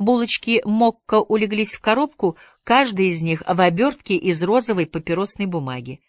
Булочки Мокко улеглись в коробку, каждая из них в обертке из розовой папиросной бумаги.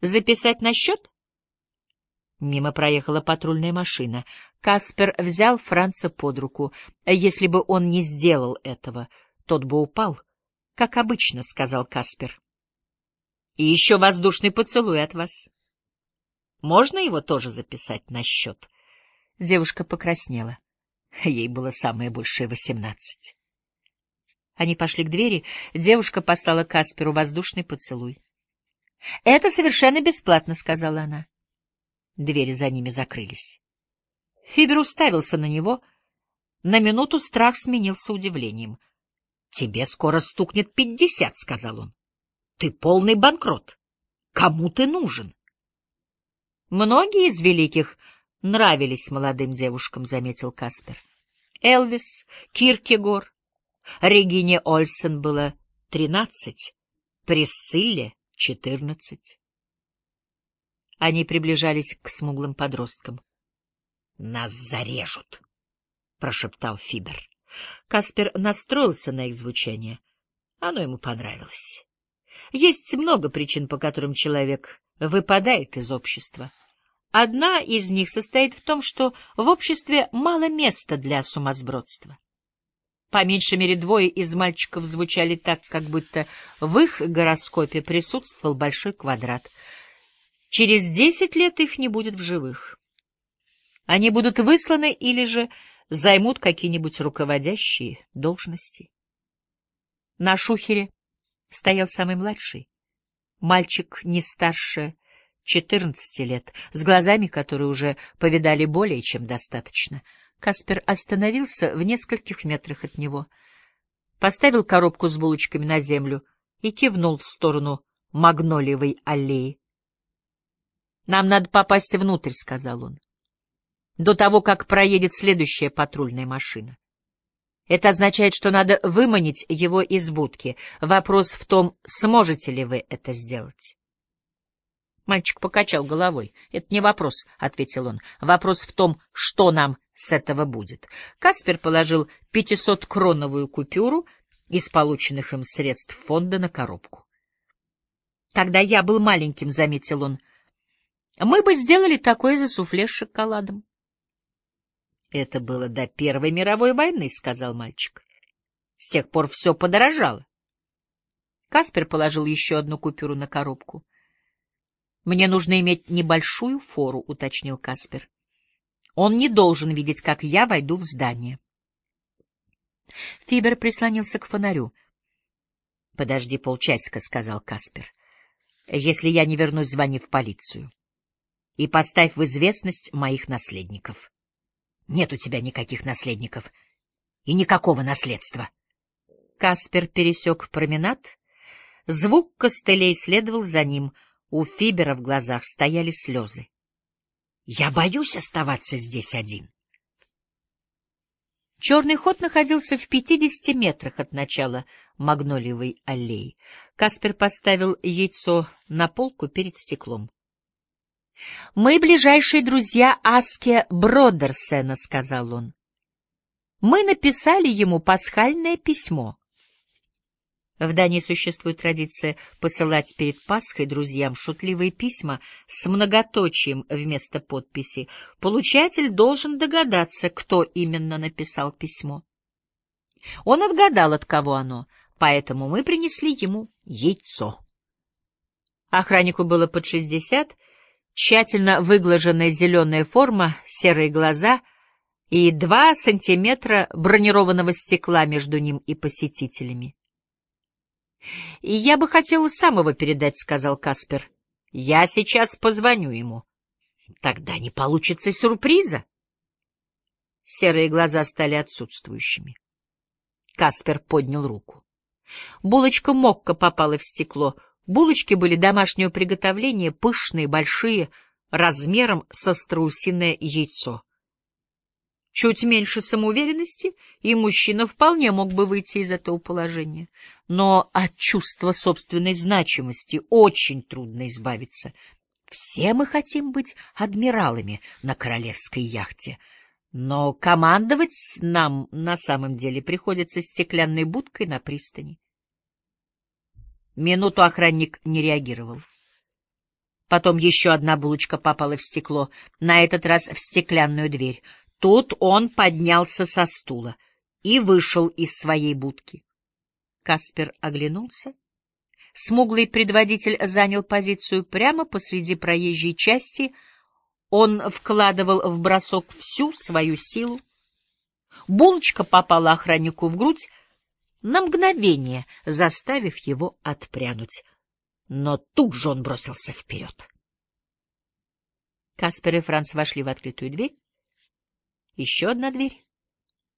«Записать на счет?» Мимо проехала патрульная машина. Каспер взял Франца под руку. Если бы он не сделал этого, тот бы упал. — Как обычно, — сказал Каспер. — И еще воздушный поцелуй от вас. Можно его тоже записать на счет? Девушка покраснела. Ей было самое большее восемнадцать. Они пошли к двери. Девушка послала Касперу воздушный поцелуй. — Это совершенно бесплатно, — сказала она. Двери за ними закрылись. Фибер уставился на него. На минуту страх сменился удивлением. — Тебе скоро стукнет пятьдесят, — сказал он. — Ты полный банкрот. Кому ты нужен? Многие из великих нравились молодым девушкам, — заметил Каспер. Элвис, Киркегор. Регине Ольсен было тринадцать, Присцилле — четырнадцать. Они приближались к смуглым подросткам. — Нас зарежут, — прошептал Фибер. Каспер настроился на их звучание. Оно ему понравилось. Есть много причин, по которым человек выпадает из общества. Одна из них состоит в том, что в обществе мало места для сумасбродства. По меньшей мере двое из мальчиков звучали так, как будто в их гороскопе присутствовал большой квадрат — Через десять лет их не будет в живых. Они будут высланы или же займут какие-нибудь руководящие должности. На шухере стоял самый младший, мальчик не старше четырнадцати лет, с глазами, которые уже повидали более чем достаточно. Каспер остановился в нескольких метрах от него, поставил коробку с булочками на землю и кивнул в сторону магнолиевой аллеи. Нам надо попасть внутрь, — сказал он, — до того, как проедет следующая патрульная машина. Это означает, что надо выманить его из будки. Вопрос в том, сможете ли вы это сделать. Мальчик покачал головой. — Это не вопрос, — ответил он. — Вопрос в том, что нам с этого будет. Каспер положил пятисоткроновую купюру из полученных им средств фонда на коробку. — Когда я был маленьким, — заметил он, — мы бы сделали такое за суфле с шоколадом. — Это было до Первой мировой войны, — сказал мальчик. — С тех пор все подорожало. Каспер положил еще одну купюру на коробку. — Мне нужно иметь небольшую фору, — уточнил Каспер. — Он не должен видеть, как я войду в здание. Фибер прислонился к фонарю. — Подожди полчасика, — сказал Каспер. — Если я не вернусь, звони в полицию и поставь в известность моих наследников. Нет у тебя никаких наследников и никакого наследства. Каспер пересек променад. Звук костылей следовал за ним. У Фибера в глазах стояли слезы. — Я боюсь оставаться здесь один. Черный ход находился в пятидесяти метрах от начала магнолиевой аллеи. Каспер поставил яйцо на полку перед стеклом. — Мы ближайшие друзья Аске Бродерсена, — сказал он. Мы написали ему пасхальное письмо. В Дании существует традиция посылать перед Пасхой друзьям шутливые письма с многоточием вместо подписи. Получатель должен догадаться, кто именно написал письмо. Он отгадал, от кого оно, поэтому мы принесли ему яйцо. Охраннику было под шестьдесят, тщательно выглаженная зеленая форма, серые глаза и два сантиметра бронированного стекла между ним и посетителями. — И я бы хотела самого передать, — сказал Каспер. — Я сейчас позвоню ему. — Тогда не получится сюрприза. Серые глаза стали отсутствующими. Каспер поднял руку. Булочка Мокко попала в стекло — Булочки были домашнего приготовления, пышные, большие, размером со страусиное яйцо. Чуть меньше самоуверенности, и мужчина вполне мог бы выйти из этого положения. Но от чувства собственной значимости очень трудно избавиться. Все мы хотим быть адмиралами на королевской яхте, Но командовать нам на самом деле приходится стеклянной будкой на пристани. Минуту охранник не реагировал. Потом еще одна булочка попала в стекло, на этот раз в стеклянную дверь. Тут он поднялся со стула и вышел из своей будки. Каспер оглянулся. Смуглый предводитель занял позицию прямо посреди проезжей части. Он вкладывал в бросок всю свою силу. Булочка попала охраннику в грудь, на мгновение заставив его отпрянуть. Но тут же он бросился вперед. Каспер и Франц вошли в открытую дверь. Еще одна дверь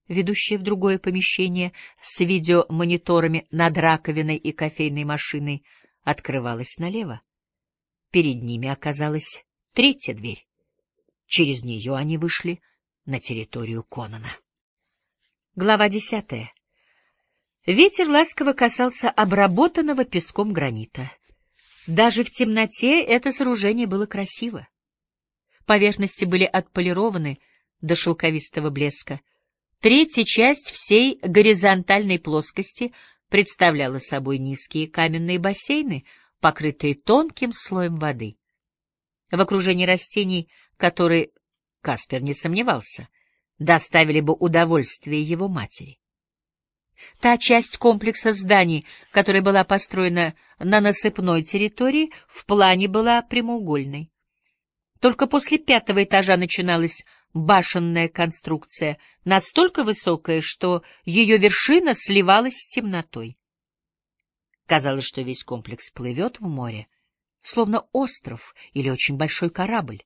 ведущая в другое помещение с видеомониторами над раковиной и кофейной машиной, открывалась налево. Перед ними оказалась третья дверь. Через нее они вышли на территорию Конона. Глава десятая. Ветер ласково касался обработанного песком гранита. Даже в темноте это сооружение было красиво. Поверхности были отполированы до шелковистого блеска — Третья часть всей горизонтальной плоскости представляла собой низкие каменные бассейны, покрытые тонким слоем воды. В окружении растений, которые, Каспер не сомневался, доставили бы удовольствие его матери. Та часть комплекса зданий, которая была построена на насыпной территории, в плане была прямоугольной. Только после пятого этажа начиналась башенная конструкция, настолько высокая, что ее вершина сливалась с темнотой. Казалось, что весь комплекс плывет в море, словно остров или очень большой корабль.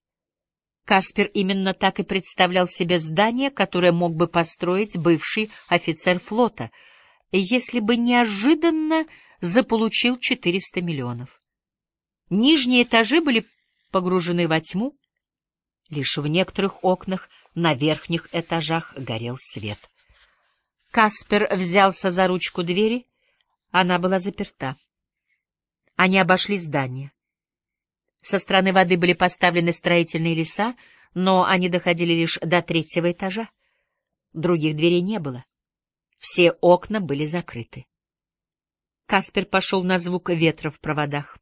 Каспер именно так и представлял себе здание, которое мог бы построить бывший офицер флота, если бы неожиданно заполучил 400 миллионов. Нижние этажи были погружены во тьму, Лишь в некоторых окнах на верхних этажах горел свет. Каспер взялся за ручку двери. Она была заперта. Они обошли здание. Со стороны воды были поставлены строительные леса, но они доходили лишь до третьего этажа. Других дверей не было. Все окна были закрыты. Каспер пошел на звук ветра в проводах.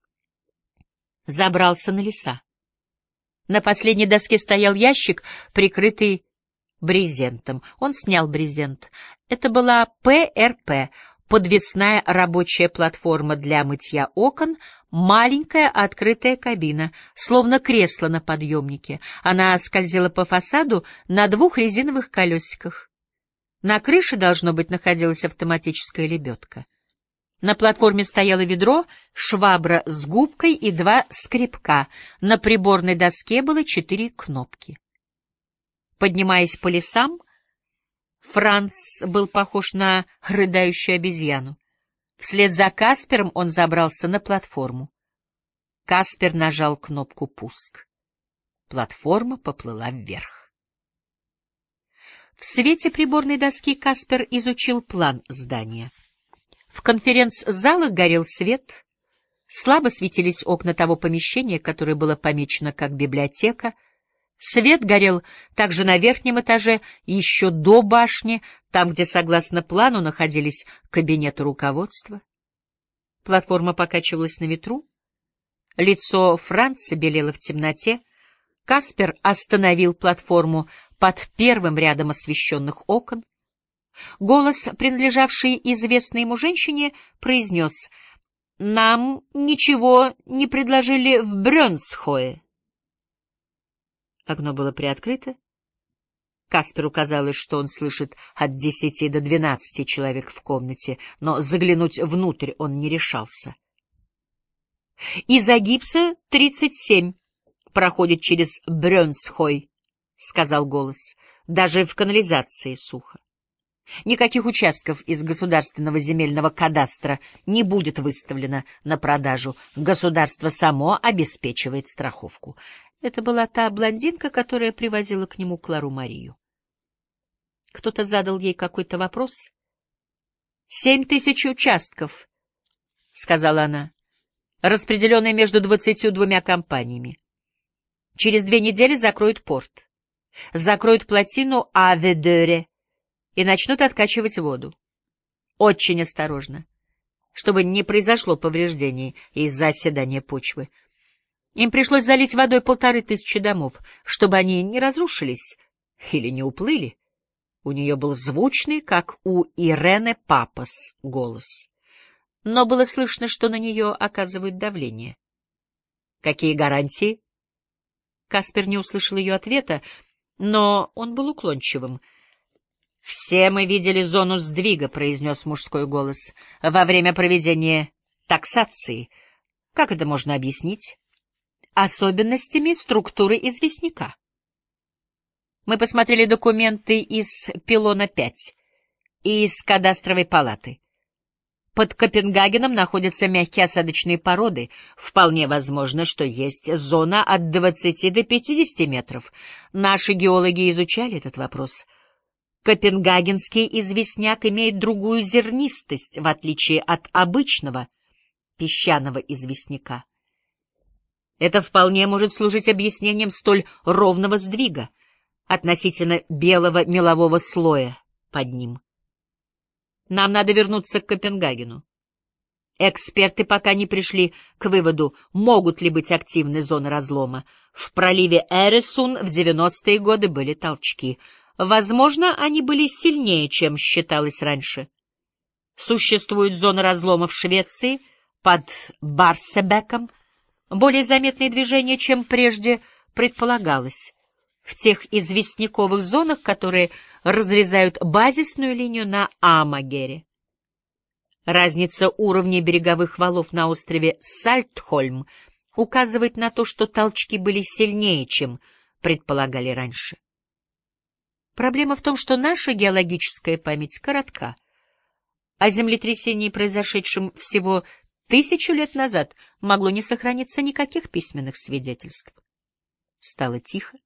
Забрался на леса. На последней доске стоял ящик, прикрытый брезентом. Он снял брезент. Это была ПРП, подвесная рабочая платформа для мытья окон, маленькая открытая кабина, словно кресло на подъемнике. Она скользила по фасаду на двух резиновых колесиках. На крыше, должно быть, находилась автоматическая лебедка. На платформе стояло ведро, швабра с губкой и два скребка. На приборной доске было четыре кнопки. Поднимаясь по лесам, Франц был похож на рыдающую обезьяну. Вслед за Каспером он забрался на платформу. Каспер нажал кнопку «Пуск». Платформа поплыла вверх. В свете приборной доски Каспер изучил план здания. В конференц-залах горел свет, слабо светились окна того помещения, которое было помечено как библиотека. Свет горел также на верхнем этаже, еще до башни, там, где, согласно плану, находились кабинеты руководства. Платформа покачивалась на ветру. Лицо Франца белело в темноте. Каспер остановил платформу под первым рядом освещенных окон. Голос, принадлежавший известной ему женщине, произнес «Нам ничего не предложили в Брёнсхое». Окно было приоткрыто. Касперу казалось, что он слышит от десяти до двенадцати человек в комнате, но заглянуть внутрь он не решался. «Из-за гипса тридцать семь проходит через Брёнсхой», — сказал голос. «Даже в канализации сухо». Никаких участков из государственного земельного кадастра не будет выставлено на продажу. Государство само обеспечивает страховку. Это была та блондинка, которая привозила к нему Клару Марию. Кто-то задал ей какой-то вопрос. — Семь тысяч участков, — сказала она, — распределенные между двадцатью двумя компаниями. Через две недели закроют порт. закроют плотину Аведере и начнут откачивать воду. Очень осторожно, чтобы не произошло повреждений из-за оседания почвы. Им пришлось залить водой полторы тысячи домов, чтобы они не разрушились или не уплыли. У нее был звучный, как у Ирены Папас, голос. Но было слышно, что на нее оказывают давление. Какие гарантии? Каспер не услышал ее ответа, но он был уклончивым. «Все мы видели зону сдвига», — произнес мужской голос, — «во время проведения таксации. Как это можно объяснить?» особенностями структуры известняка. Мы посмотрели документы из Пилона-5 и из кадастровой палаты. Под Копенгагеном находятся мягкие осадочные породы. Вполне возможно, что есть зона от 20 до 50 метров. Наши геологи изучали этот вопрос. Копенгагенский известняк имеет другую зернистость, в отличие от обычного песчаного известняка. Это вполне может служить объяснением столь ровного сдвига относительно белого мелового слоя под ним. Нам надо вернуться к Копенгагену. Эксперты пока не пришли к выводу, могут ли быть активны зоны разлома. В проливе Эресун в 90-е годы были толчки. Возможно, они были сильнее, чем считалось раньше. Существует зона разлома в Швеции под Барсебеком, более заметные движения, чем прежде предполагалось, в тех известняковых зонах, которые разрезают базисную линию на Амагере. Разница уровня береговых валов на острове Сальтхольм указывает на то, что толчки были сильнее, чем предполагали раньше. Проблема в том, что наша геологическая память коротка. О землетрясении, произошедшем всего Тысячу лет назад могло не сохраниться никаких письменных свидетельств. Стало тихо.